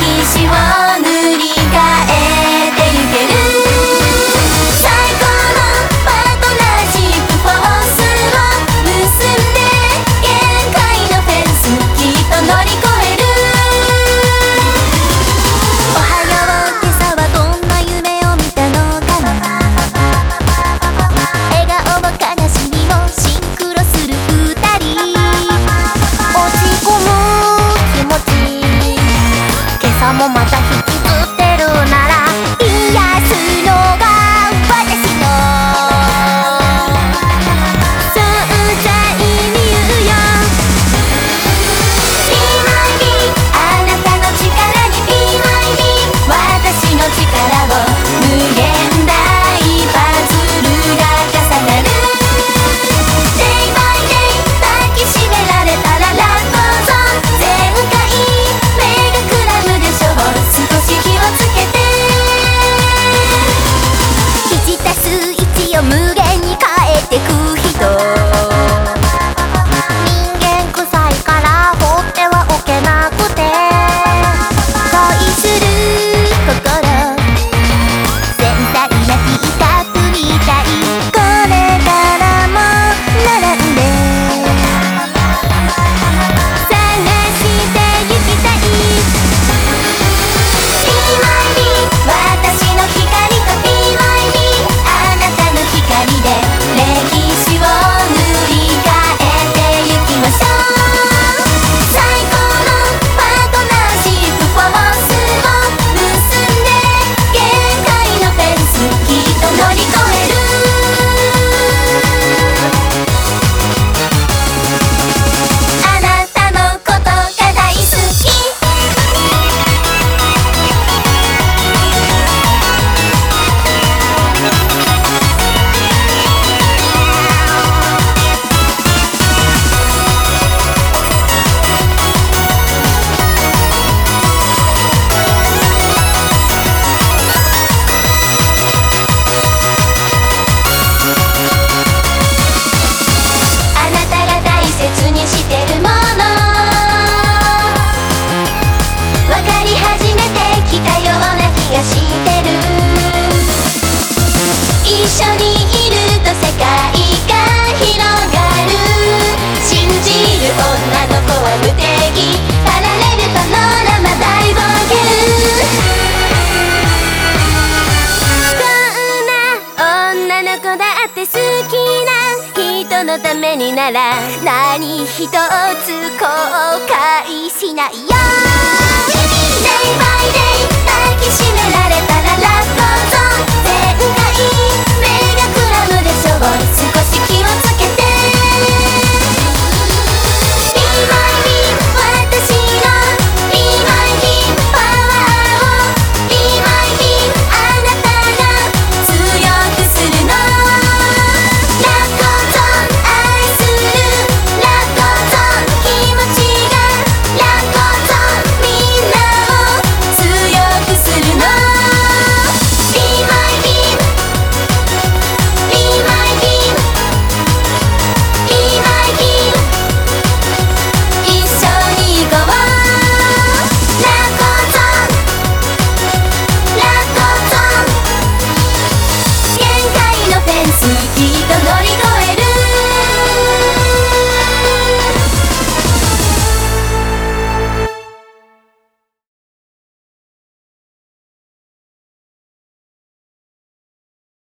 歴史をのためになら何一つ後悔しないよ。